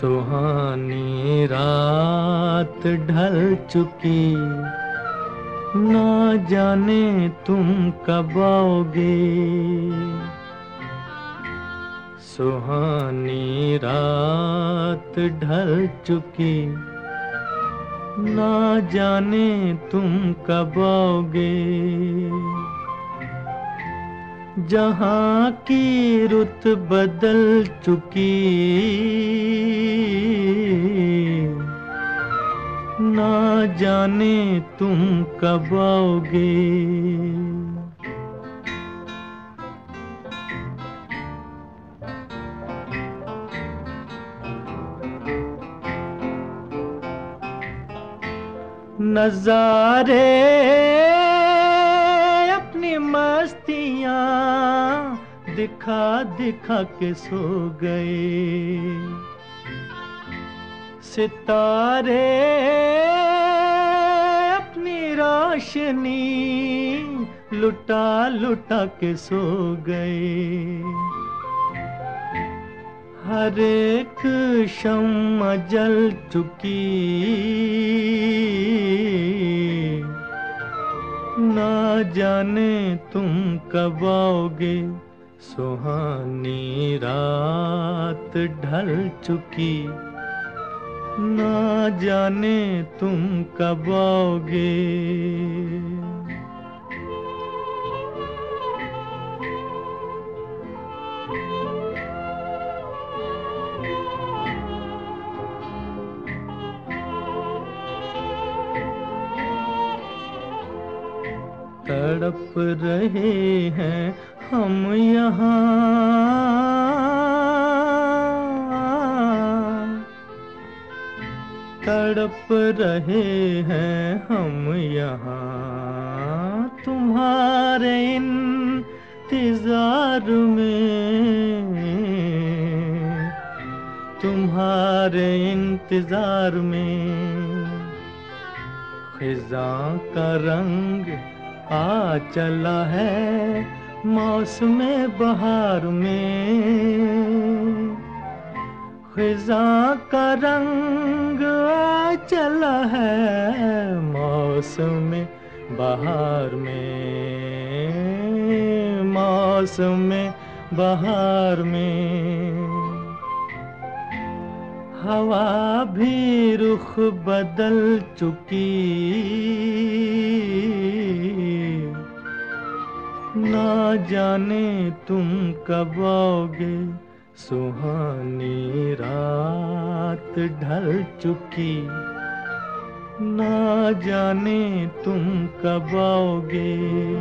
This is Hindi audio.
सुहानी रात ढल चुकी ना जाने तुम कब आओगे। सुहानी रात ढल चुकी। ना जाने तुम कब आओगे। जहाँ की रुत बदल चुकी। ना जाने तुम कब आओगे। नजारे, अपनी मस्तियाँ दिखा दिखा के सो गए। सितारे, अपनी रोशनी लुटा लुटा के सो गए। हर एक शम जल चुकी। ना जाने तुम कब आओगे, सुहानी रात ढल चुकी। ना जाने तुम कब आओगे। तड़प रहे हैं हम यहाँ। तड़प रहे हैं हम यहाँ। तुम्हारे इंतज़ार में, तुम्हारे इंतज़ार में, खिजा का रंग आ चला है मौसम बहार में। खिजा का रंग आ चला है मौसम बहार में। मौसम बहार में। हवा भी रुख बदल चुकी। ना जाने तुम कब आओगे। सुहानी रात ढल चुकी। ना जाने तुम कब आओगे।